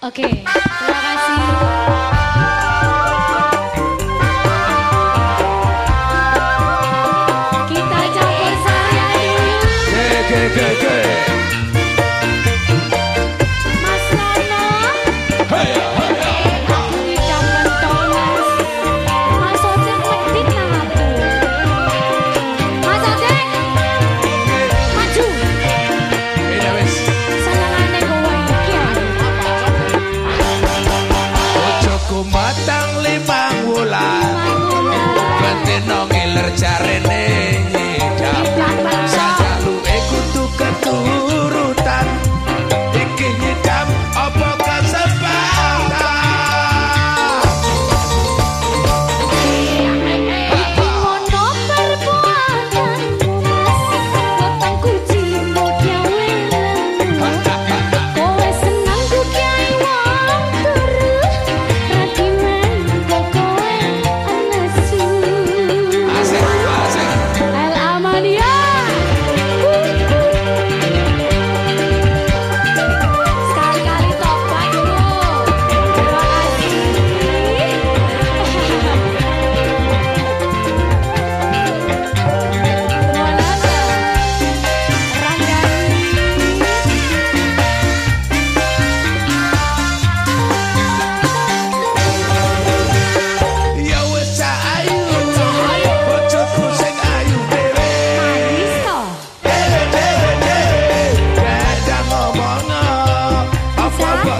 Oke, okay, terima kasih. no ngiler jarene.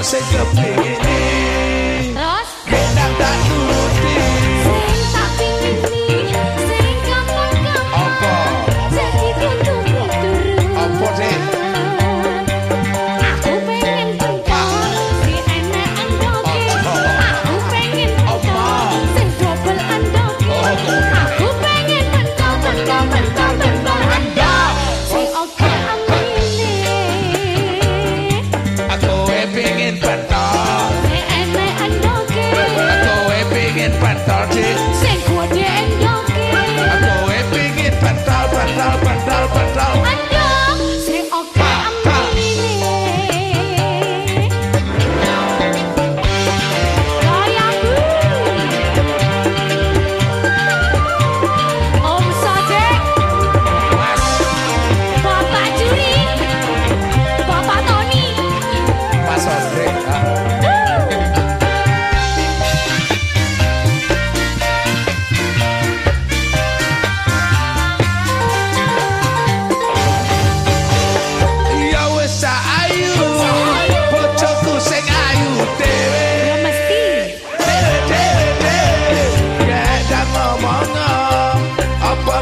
I'll shake your it. tarde. Sem poder.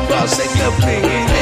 about, say good thing